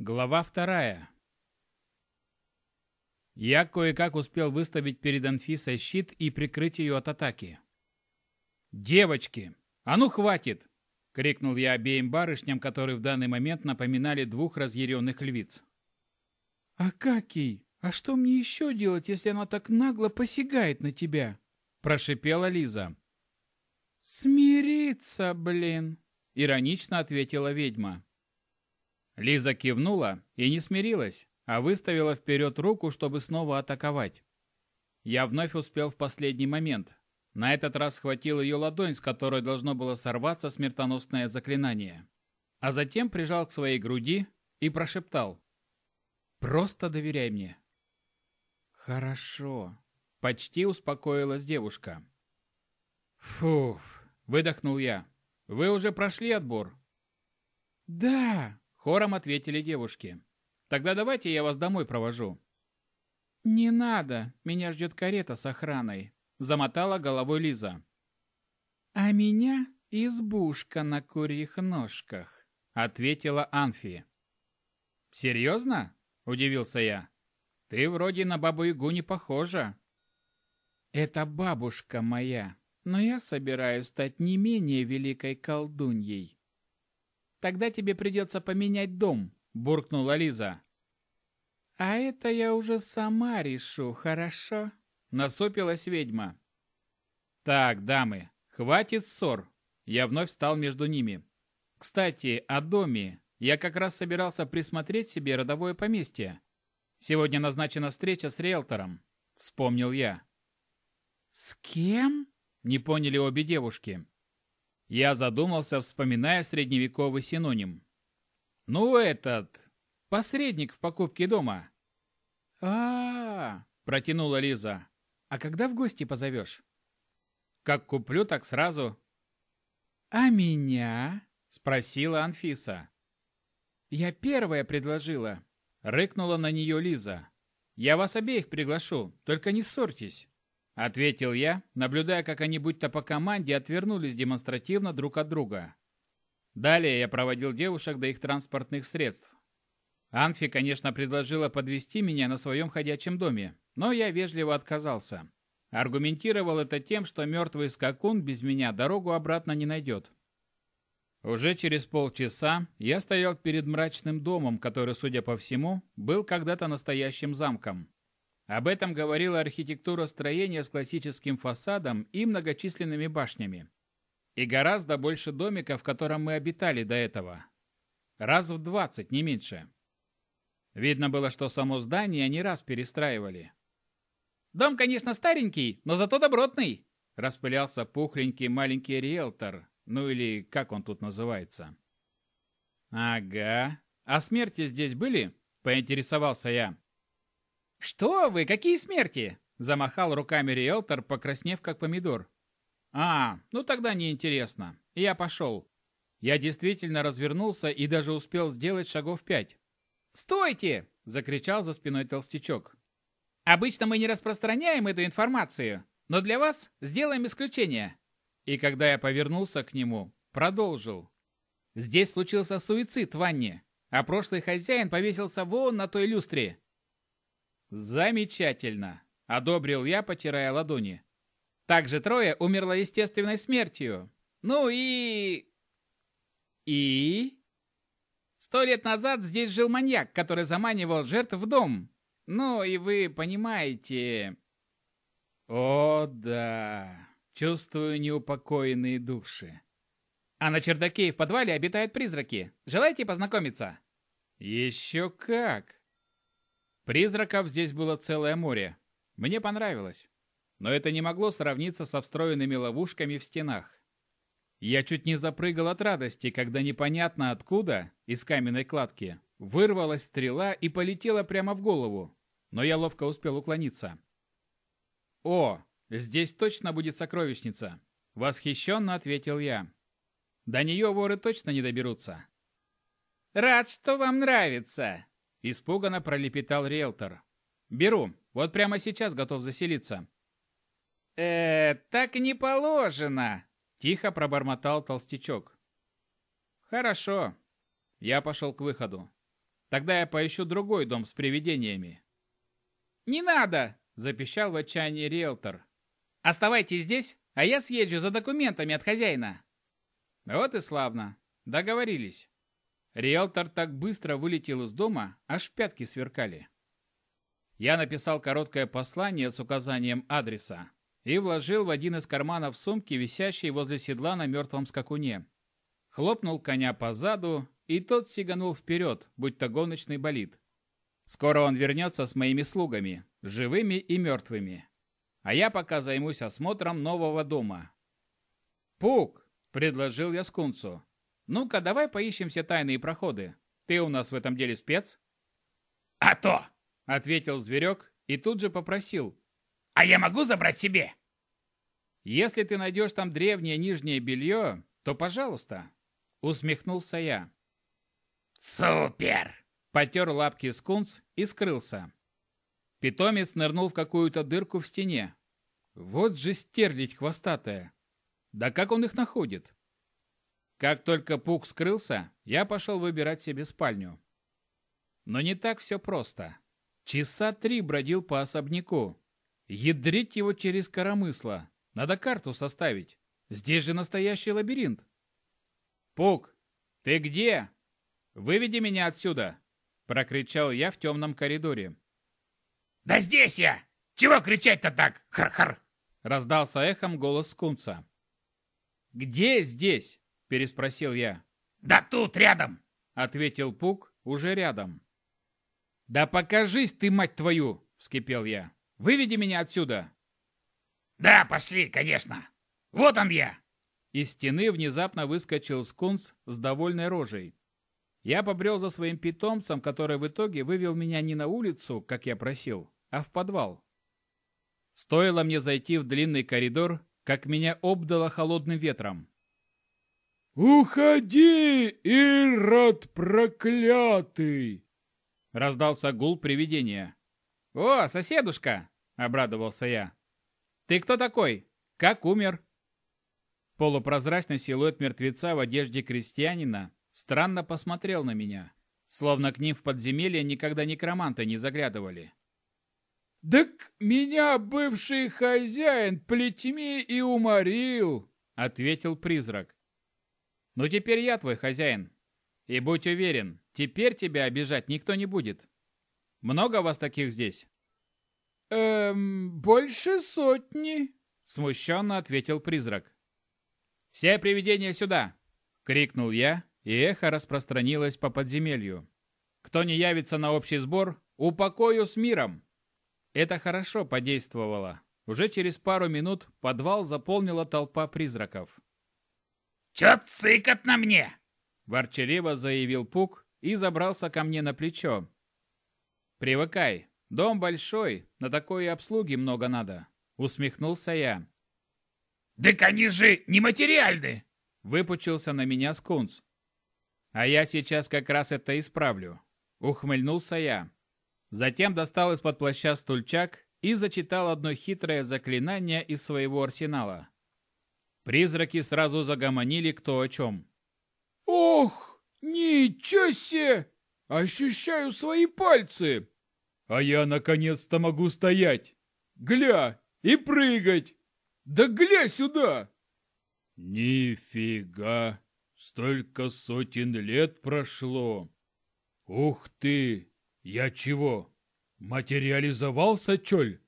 Глава вторая. Я кое-как успел выставить перед Анфисой щит и прикрыть ее от атаки. «Девочки, а ну хватит!» — крикнул я обеим барышням, которые в данный момент напоминали двух разъяренных львиц. «Акакий, а что мне еще делать, если она так нагло посягает на тебя?» — прошипела Лиза. «Смириться, блин!» — иронично ответила ведьма. Лиза кивнула и не смирилась, а выставила вперед руку, чтобы снова атаковать. Я вновь успел в последний момент. На этот раз схватил ее ладонь, с которой должно было сорваться смертоносное заклинание. А затем прижал к своей груди и прошептал. «Просто доверяй мне». «Хорошо», — почти успокоилась девушка. «Фух», — выдохнул я. «Вы уже прошли отбор?» «Да», Хором ответили девушки. «Тогда давайте я вас домой провожу». «Не надо, меня ждет карета с охраной», — замотала головой Лиза. «А меня избушка на курьих ножках», — ответила Анфи. «Серьезно?» — удивился я. «Ты вроде на бабу-ягу не похожа». «Это бабушка моя, но я собираюсь стать не менее великой колдуньей», Тогда тебе придется поменять дом», – буркнула Лиза. «А это я уже сама решу, хорошо?» – насупилась ведьма. «Так, дамы, хватит ссор». Я вновь встал между ними. «Кстати, о доме. Я как раз собирался присмотреть себе родовое поместье. Сегодня назначена встреча с риэлтором», – вспомнил я. «С кем?» – не поняли обе девушки. Я задумался, вспоминая средневековый синоним. «Ну, этот... посредник в покупке дома». А -а -а, протянула Лиза. «А когда в гости позовешь?» «Как куплю, так сразу». «А меня?» – спросила Анфиса. «Я первая предложила», – рыкнула на нее Лиза. «Я вас обеих приглашу, только не ссорьтесь». Ответил я, наблюдая, как они будто по команде отвернулись демонстративно друг от друга. Далее я проводил девушек до их транспортных средств. Анфи, конечно, предложила подвести меня на своем ходячем доме, но я вежливо отказался. Аргументировал это тем, что мертвый скакун без меня дорогу обратно не найдет. Уже через полчаса я стоял перед мрачным домом, который, судя по всему, был когда-то настоящим замком. Об этом говорила архитектура строения с классическим фасадом и многочисленными башнями. И гораздо больше домика, в котором мы обитали до этого. Раз в двадцать, не меньше. Видно было, что само здание не раз перестраивали. «Дом, конечно, старенький, но зато добротный!» Распылялся пухленький маленький риэлтор, ну или как он тут называется. «Ага. А смерти здесь были?» – поинтересовался я. «Что вы? Какие смерти?» Замахал руками риэлтор, покраснев как помидор. «А, ну тогда неинтересно. Я пошел». Я действительно развернулся и даже успел сделать шагов пять. «Стойте!» – закричал за спиной толстячок. «Обычно мы не распространяем эту информацию, но для вас сделаем исключение». И когда я повернулся к нему, продолжил. «Здесь случился суицид в ванне, а прошлый хозяин повесился вон на той люстре. «Замечательно!» – одобрил я, потирая ладони. «Также трое умерло естественной смертью. Ну и...» «И...» «Сто лет назад здесь жил маньяк, который заманивал жертв в дом. Ну и вы понимаете...» «О, да!» Чувствую неупокоенные души. А на чердаке и в подвале обитают призраки. Желаете познакомиться? Еще как! Призраков здесь было целое море. Мне понравилось. Но это не могло сравниться со встроенными ловушками в стенах. Я чуть не запрыгал от радости, когда непонятно откуда, из каменной кладки, вырвалась стрела и полетела прямо в голову. Но я ловко успел уклониться. «О, здесь точно будет сокровищница!» Восхищенно ответил я. До нее воры точно не доберутся. «Рад, что вам нравится!» Испуганно пролепетал риэлтор. «Беру. Вот прямо сейчас готов заселиться». «Э, так не положено!» Тихо пробормотал толстячок. «Хорошо». Я пошел к выходу. Тогда я поищу другой дом с привидениями». «Не надо!» – запищал в отчаянии риэлтор. «Оставайтесь здесь, а я съезжу за документами от хозяина». Вот и славно. Договорились. Риэлтор так быстро вылетел из дома, аж пятки сверкали. Я написал короткое послание с указанием адреса и вложил в один из карманов сумки, висящей возле седла на мертвом скакуне. Хлопнул коня по заду, и тот сиганул вперед, будь-то гоночный болид. Скоро он вернется с моими слугами, живыми и мертвыми. А я пока займусь осмотром нового дома. «Пук!» – предложил я скунцу. «Ну-ка, давай поищем все тайные проходы. Ты у нас в этом деле спец?» «А то!» – ответил зверек и тут же попросил. «А я могу забрать себе?» «Если ты найдешь там древнее нижнее белье, то пожалуйста», – усмехнулся я. «Супер!» – потер лапки скунс и скрылся. Питомец нырнул в какую-то дырку в стене. Вот же стерлить хвостатая. Да как он их находит? Как только Пук скрылся, я пошел выбирать себе спальню. Но не так все просто. Часа три бродил по особняку. Ядрить его через коромысло. Надо карту составить. Здесь же настоящий лабиринт. «Пук, ты где? Выведи меня отсюда!» Прокричал я в темном коридоре. «Да здесь я! Чего кричать-то так? Хр-хр!» Раздался эхом голос Скунца. «Где здесь?» – переспросил я. «Да тут, рядом!» – ответил Пук, уже рядом. «Да покажись ты, мать твою!» – вскипел я. «Выведи меня отсюда!» «Да, пошли, конечно! Вот он я!» Из стены внезапно выскочил скунс с довольной рожей. Я побрел за своим питомцем, который в итоге вывел меня не на улицу, как я просил, а в подвал. Стоило мне зайти в длинный коридор, как меня обдало холодным ветром. «Уходи, Ирод проклятый!» Раздался гул привидения. «О, соседушка!» — обрадовался я. «Ты кто такой? Как умер?» Полупрозрачный силуэт мертвеца в одежде крестьянина странно посмотрел на меня, словно к ним в подземелье никогда некроманты не заглядывали. «Так меня бывший хозяин плетьми и уморил», — ответил призрак. «Ну теперь я твой хозяин. И будь уверен, теперь тебя обижать никто не будет. Много вас таких здесь?» «Эм, больше сотни», — смущенно ответил призрак. «Все привидения сюда!» — крикнул я, и эхо распространилось по подземелью. «Кто не явится на общий сбор, упокою с миром!» Это хорошо подействовало. Уже через пару минут подвал заполнила толпа призраков. «Чё цыкат на мне?» Ворчаливо заявил Пук и забрался ко мне на плечо. «Привыкай, дом большой, на такой обслуги много надо», усмехнулся я. «Так они же нематериальны!» Выпучился на меня скунс. «А я сейчас как раз это исправлю», ухмыльнулся я. Затем достал из-под плаща стульчак и зачитал одно хитрое заклинание из своего арсенала. Призраки сразу загомонили кто о чем. «Ох, ничего себе! Ощущаю свои пальцы! А я наконец-то могу стоять! Гля, и прыгать! Да гля сюда!» «Нифига! Столько сотен лет прошло! Ух ты! Я чего, материализовался, чоль?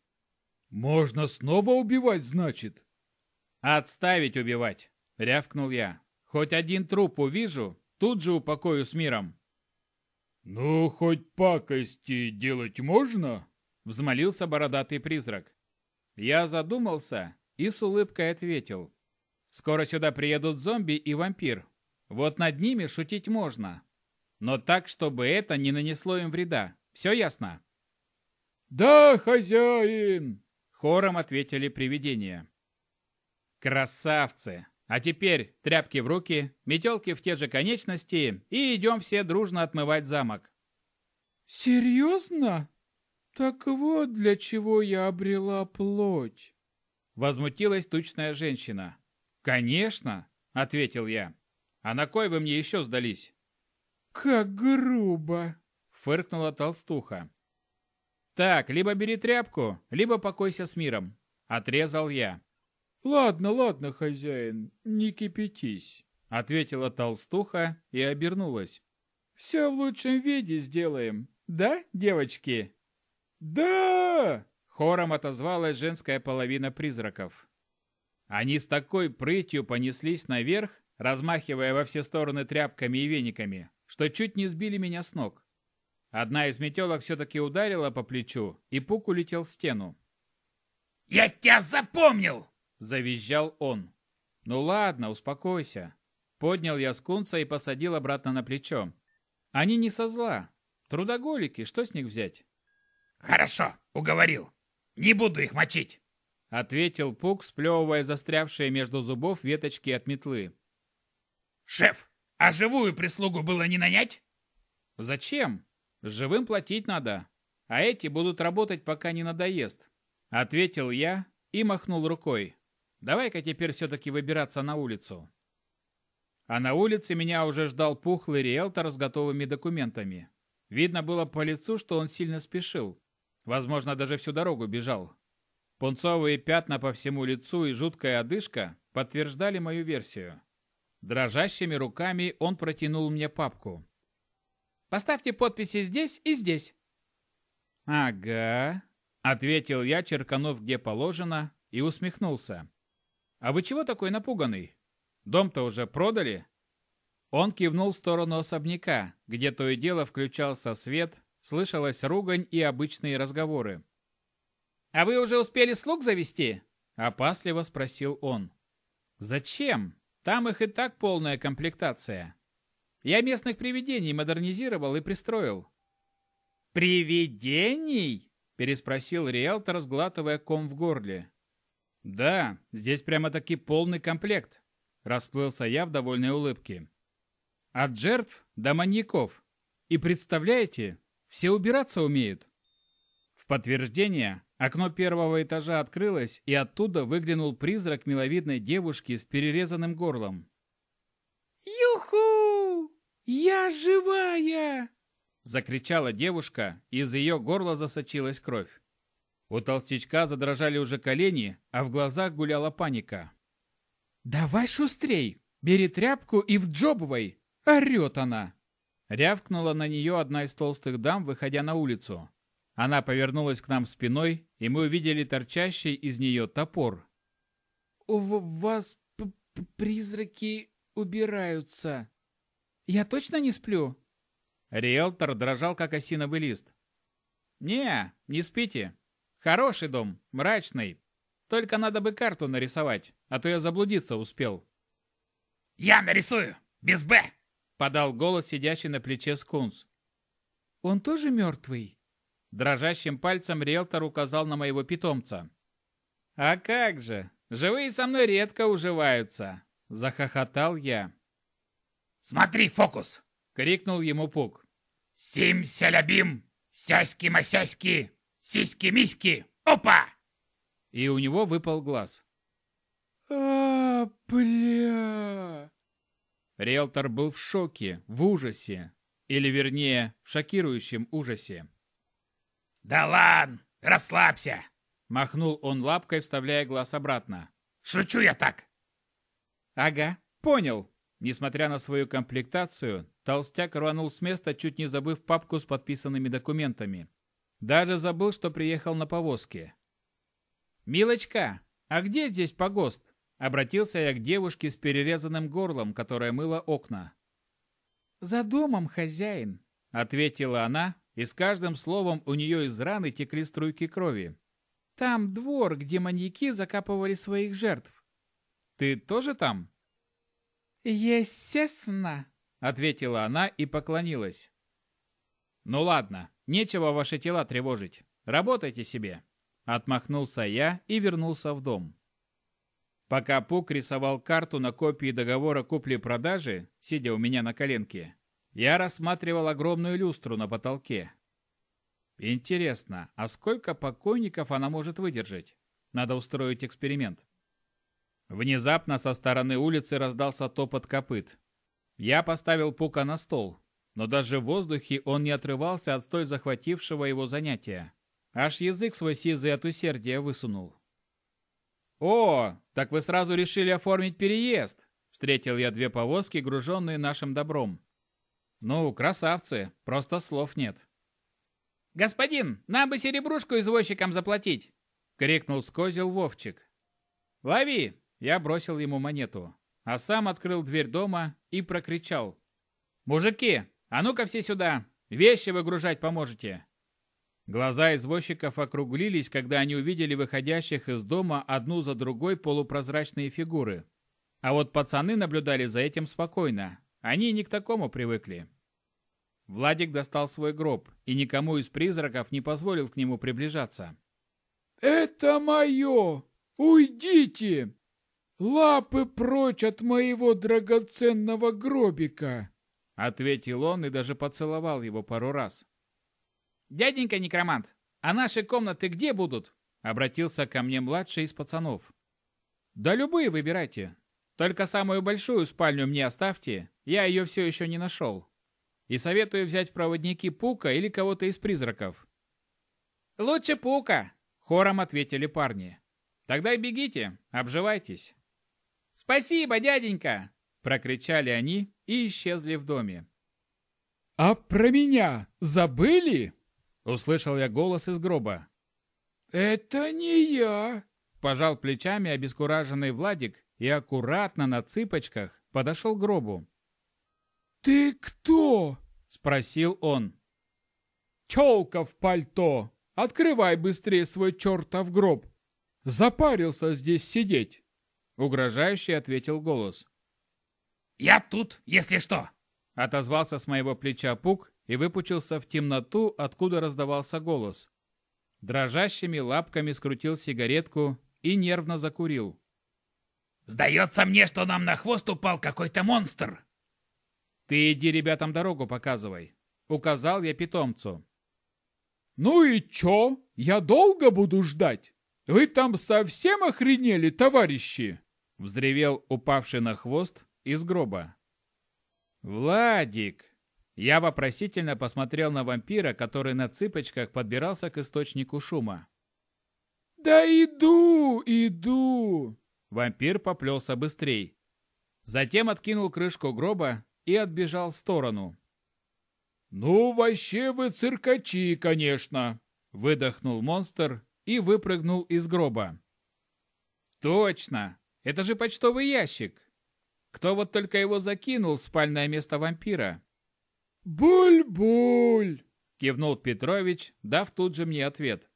Можно снова убивать, значит? Отставить убивать, рявкнул я. Хоть один труп увижу, тут же упокою с миром. Ну, хоть пакости делать можно? Взмолился бородатый призрак. Я задумался и с улыбкой ответил. Скоро сюда приедут зомби и вампир. Вот над ними шутить можно но так, чтобы это не нанесло им вреда. Все ясно?» «Да, хозяин!» — хором ответили привидения. «Красавцы! А теперь тряпки в руки, метелки в те же конечности и идем все дружно отмывать замок». «Серьезно? Так вот для чего я обрела плоть!» Возмутилась тучная женщина. «Конечно!» — ответил я. «А на кой вы мне еще сдались?» «Как грубо!» — фыркнула толстуха. Так, либо бери тряпку, либо покойся с миром, отрезал я. Ладно, ладно, хозяин, не кипятись, ответила толстуха и обернулась. Все в лучшем виде сделаем, да, девочки? Да! Хором отозвалась женская половина призраков. Они с такой прытью понеслись наверх, размахивая во все стороны тряпками и вениками, что чуть не сбили меня с ног. Одна из метелок все-таки ударила по плечу, и пук улетел в стену. «Я тебя запомнил!» – завизжал он. «Ну ладно, успокойся». Поднял я скунца и посадил обратно на плечо. Они не со зла. Трудоголики, что с них взять? «Хорошо, уговорил. Не буду их мочить!» Ответил Пук, сплевывая застрявшие между зубов веточки от метлы. «Шеф, а живую прислугу было не нанять?» «Зачем? Живым платить надо, а эти будут работать, пока не надоест», — ответил я и махнул рукой. «Давай-ка теперь все-таки выбираться на улицу». А на улице меня уже ждал пухлый риэлтор с готовыми документами. Видно было по лицу, что он сильно спешил. Возможно, даже всю дорогу бежал. Пунцовые пятна по всему лицу и жуткая одышка подтверждали мою версию. Дрожащими руками он протянул мне папку. Поставьте подписи здесь и здесь». «Ага», — ответил я, черканув где положено, и усмехнулся. «А вы чего такой напуганный? Дом-то уже продали?» Он кивнул в сторону особняка, где то и дело включался свет, слышалась ругань и обычные разговоры. «А вы уже успели слуг завести?» – опасливо спросил он. «Зачем? Там их и так полная комплектация. Я местных привидений модернизировал и пристроил. «Привидений?» – переспросил риэлтор, сглатывая ком в горле. «Да, здесь прямо-таки полный комплект», – расплылся я в довольной улыбке. «От жертв до маньяков. И представляете, все убираться умеют». В подтверждение окно первого этажа открылось, и оттуда выглянул призрак миловидной девушки с перерезанным горлом. «Юху!» «Я живая!» Закричала девушка, из ее горла засочилась кровь. У толстячка задрожали уже колени, а в глазах гуляла паника. «Давай шустрей! Бери тряпку и вджобывай!» — орет она. Рявкнула на нее одна из толстых дам, выходя на улицу. Она повернулась к нам спиной, и мы увидели торчащий из нее топор. «У вас призраки убираются», я точно не сплю?» Риэлтор дрожал, как осиновый лист. «Не, не спите. Хороший дом, мрачный. Только надо бы карту нарисовать, а то я заблудиться успел». «Я нарисую! Без «Б»!» — подал голос сидящий на плече скунс. «Он тоже мертвый?» Дрожащим пальцем риэлтор указал на моего питомца. «А как же! Живые со мной редко уживаются!» — захохотал я. Смотри, фокус!» — крикнул ему Пук. «Сим-ся-лябим! Сяськи-масяськи! Сиськи-миськи! Опа!» И у него выпал глаз. а бля Риэлтор был в шоке, в ужасе. Или, вернее, в шокирующем ужасе. «Да ладно, расслабься!» Махнул он лапкой, вставляя глаз обратно. «Шучу я так!» «Ага, понял!» Несмотря на свою комплектацию, толстяк рванул с места, чуть не забыв папку с подписанными документами. Даже забыл, что приехал на повозке. «Милочка, а где здесь погост?» Обратился я к девушке с перерезанным горлом, которая мыла окна. «За домом, хозяин», — ответила она, и с каждым словом у нее из раны текли струйки крови. «Там двор, где маньяки закапывали своих жертв». «Ты тоже там?» «Естественно», — ответила она и поклонилась. «Ну ладно, нечего ваши тела тревожить. Работайте себе». Отмахнулся я и вернулся в дом. Пока Пук рисовал карту на копии договора купли-продажи, сидя у меня на коленке, я рассматривал огромную люстру на потолке. Интересно, а сколько покойников она может выдержать? Надо устроить эксперимент. Внезапно со стороны улицы раздался топот копыт. Я поставил Пука на стол, но даже в воздухе он не отрывался от столь захватившего его занятия. Аж язык свой сизый от усердия высунул. «О, так вы сразу решили оформить переезд!» Встретил я две повозки, груженные нашим добром. «Ну, красавцы, просто слов нет». «Господин, нам бы серебрушку извозчикам заплатить!» — крикнул с козел Вовчик. «Лови!» — я бросил ему монету, а сам открыл дверь дома и прокричал. «Мужики, а ну-ка все сюда! Вещи выгружать поможете!» Глаза извозчиков округлились, когда они увидели выходящих из дома одну за другой полупрозрачные фигуры. А вот пацаны наблюдали за этим спокойно. Они не к такому привыкли. Владик достал свой гроб и никому из призраков не позволил к нему приближаться. «Это мое! Уйдите! Лапы прочь от моего драгоценного гробика!» Ответил он и даже поцеловал его пару раз. «Дяденька некромант, а наши комнаты где будут?» Обратился ко мне младший из пацанов. «Да любые выбирайте. Только самую большую спальню мне оставьте, я ее все еще не нашел. И советую взять проводники Пука или кого-то из призраков». «Лучше Пука», — хором ответили парни. «Тогда бегите, обживайтесь». «Спасибо, дяденька!» — прокричали они и исчезли в доме. «А про меня забыли?» Услышал я голос из гроба. «Это не я!» Пожал плечами обескураженный Владик и аккуратно на цыпочках подошел к гробу. «Ты кто?» Спросил он. «Челка в пальто! Открывай быстрее свой чертов гроб! Запарился здесь сидеть!» Угрожающе ответил голос. «Я тут, если что!» Отозвался с моего плеча Пук и выпучился в темноту, откуда раздавался голос. Дрожащими лапками скрутил сигаретку и нервно закурил. «Сдается мне, что нам на хвост упал какой-то монстр!» «Ты иди ребятам дорогу показывай», — указал я питомцу. «Ну и чё? Я долго буду ждать? Вы там совсем охренели, товарищи?» — взревел упавший на хвост из гроба. «Владик!» Я вопросительно посмотрел на вампира, который на цыпочках подбирался к источнику шума. «Да иду, иду!» Вампир поплелся быстрей. Затем откинул крышку гроба и отбежал в сторону. «Ну, вообще вы циркачи, конечно!» Выдохнул монстр и выпрыгнул из гроба. «Точно! Это же почтовый ящик! Кто вот только его закинул в спальное место вампира?» «Буль-буль!» – кивнул Петрович, дав тут же мне ответ.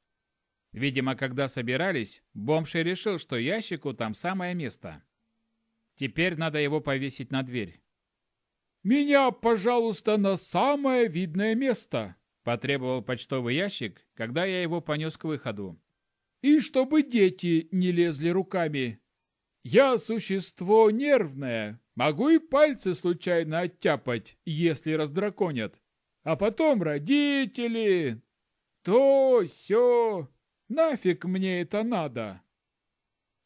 Видимо, когда собирались, бомж и решил, что ящику там самое место. Теперь надо его повесить на дверь. «Меня, пожалуйста, на самое видное место!» – потребовал почтовый ящик, когда я его понес к выходу. «И чтобы дети не лезли руками. Я существо нервное, Могу и пальцы случайно оттяпать, если раздраконят. А потом родители. То, все. Нафиг мне это надо?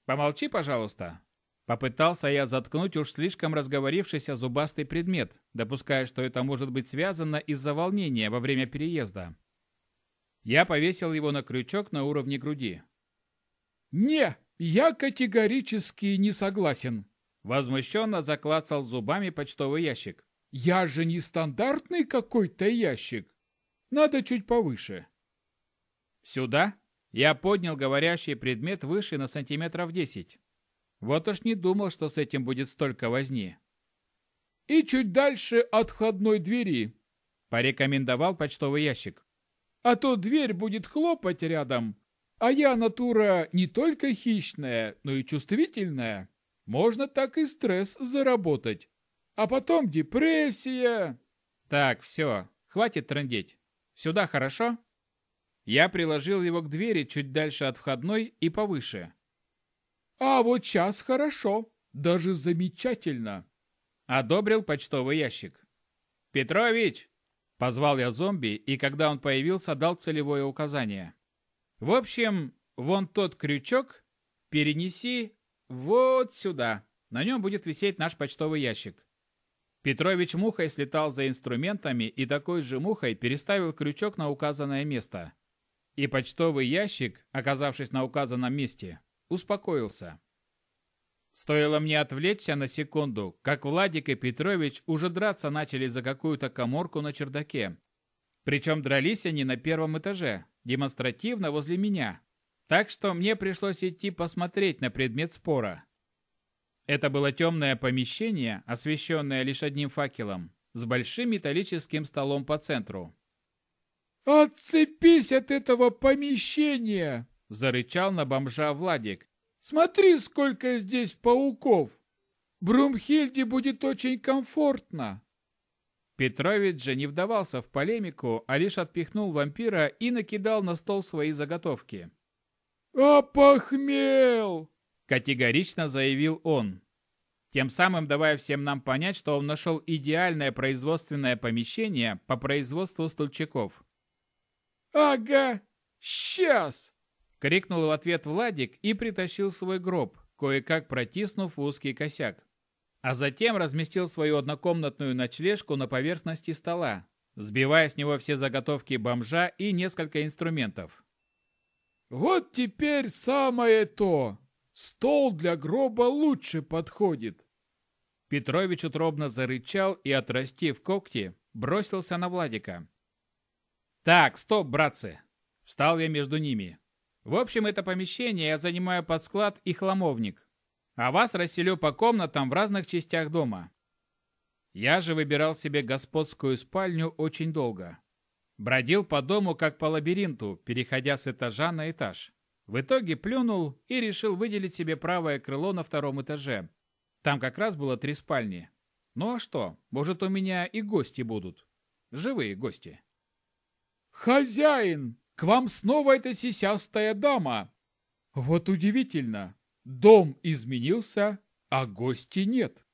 Помолчи, пожалуйста. Попытался я заткнуть уж слишком разговорившийся зубастый предмет, допуская, что это может быть связано из-за волнения во время переезда. Я повесил его на крючок на уровне груди. «Не, я категорически не согласен», Возмущенно заклацал зубами почтовый ящик. «Я же не стандартный какой-то ящик. Надо чуть повыше». «Сюда?» Я поднял говорящий предмет выше на сантиметров десять. Вот уж не думал, что с этим будет столько возни. «И чуть дальше от входной двери», — порекомендовал почтовый ящик. «А то дверь будет хлопать рядом, а я натура не только хищная, но и чувствительная. Можно так и стресс заработать. А потом депрессия. Так, все, хватит трындеть. Сюда хорошо? Я приложил его к двери чуть дальше от входной и повыше. А вот сейчас хорошо, даже замечательно. Одобрил почтовый ящик. Петрович! Позвал я зомби, и когда он появился, дал целевое указание. В общем, вон тот крючок перенеси вот сюда. На нем будет висеть наш почтовый ящик. Петрович мухой слетал за инструментами и такой же мухой переставил крючок на указанное место. И почтовый ящик, оказавшись на указанном месте, успокоился. Стоило мне отвлечься на секунду, как Владик и Петрович уже драться начали за какую-то коморку на чердаке. Причем дрались они на первом этаже, демонстративно возле меня. Так что мне пришлось идти посмотреть на предмет спора. Это было темное помещение, освещенное лишь одним факелом, с большим металлическим столом по центру. «Отцепись от этого помещения!» – зарычал на бомжа Владик. «Смотри, сколько здесь пауков! Брумхильде будет очень комфортно!» Петрович же не вдавался в полемику, а лишь отпихнул вампира и накидал на стол свои заготовки. «Опохмел!» Категорично заявил он. Тем самым давая всем нам понять, что он нашел идеальное производственное помещение по производству стульчиков. «Ага, сейчас!» — крикнул в ответ Владик и притащил свой гроб, кое-как протиснув в узкий косяк. А затем разместил свою однокомнатную ночлежку на поверхности стола, сбивая с него все заготовки бомжа и несколько инструментов. «Вот теперь самое то!» Стол для гроба лучше подходит. Петрович утробно зарычал и, отрастив когти, бросился на Владика. «Так, стоп, братцы!» Встал я между ними. «В общем, это помещение я занимаю под склад и хламовник, а вас расселю по комнатам в разных частях дома. Я же выбирал себе господскую спальню очень долго. Бродил по дому, как по лабиринту, переходя с этажа на этаж. В итоге плюнул и решил выделить себе правое крыло на втором этаже. Там как раз было три спальни. Ну а что, может у меня и гости будут. Живые гости. «Хозяин, к вам снова эта сисястая дама!» «Вот удивительно, дом изменился, а гости нет!»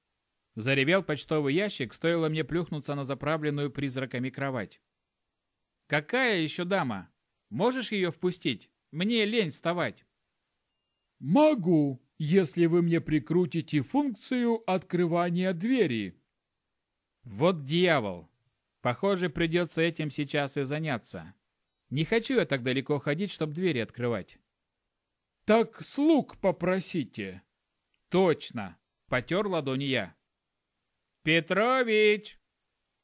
Заревел почтовый ящик, стоило мне плюхнуться на заправленную призраками кровать. «Какая еще дама? Можешь ее впустить?» Мне лень вставать. Могу, если вы мне прикрутите функцию открывания двери. Вот дьявол. Похоже, придется этим сейчас и заняться. Не хочу я так далеко ходить, чтобы двери открывать. Так слуг попросите. Точно. Потер ладони я. Петрович!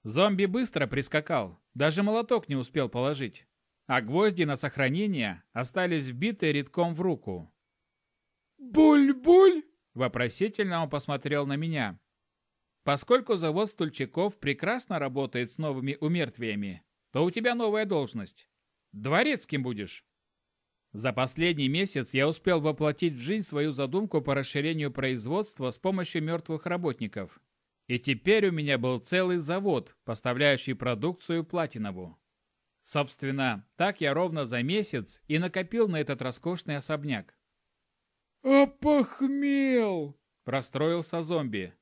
Зомби быстро прискакал. Даже молоток не успел положить а гвозди на сохранение остались вбиты редком в руку. «Буль-буль!» – вопросительно он посмотрел на меня. «Поскольку завод стульчиков прекрасно работает с новыми умертвиями, то у тебя новая должность. Дворецким будешь». За последний месяц я успел воплотить в жизнь свою задумку по расширению производства с помощью мертвых работников. И теперь у меня был целый завод, поставляющий продукцию Платинову. Собственно, так я ровно за месяц и накопил на этот роскошный особняк. «Опохмел!» – расстроился зомби.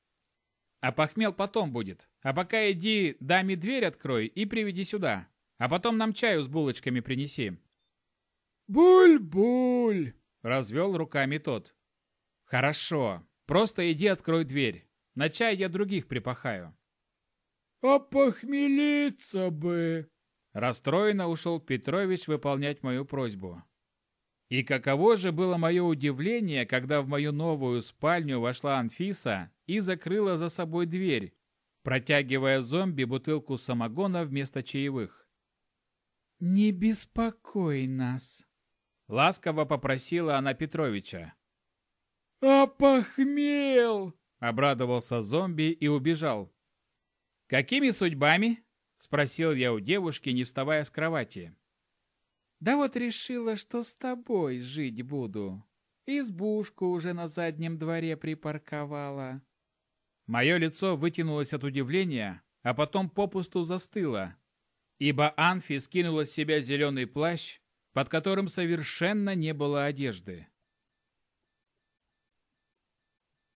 «Опохмел потом будет. А пока иди, даме дверь открой и приведи сюда. А потом нам чаю с булочками принеси». «Буль-буль!» – развел руками тот. «Хорошо. Просто иди открой дверь. На чай я других припахаю». «Опохмелиться бы!» Расстроенно ушел Петрович выполнять мою просьбу. И каково же было мое удивление, когда в мою новую спальню вошла Анфиса и закрыла за собой дверь, протягивая зомби бутылку самогона вместо чаевых. «Не беспокой нас», — ласково попросила она Петровича. «Опохмел!» — обрадовался зомби и убежал. «Какими судьбами?» Спросил я у девушки, не вставая с кровати. Да вот решила, что с тобой жить буду. Избушку уже на заднем дворе припарковала. Мое лицо вытянулось от удивления, а потом попусту застыло, ибо Анфи скинула с себя зеленый плащ, под которым совершенно не было одежды.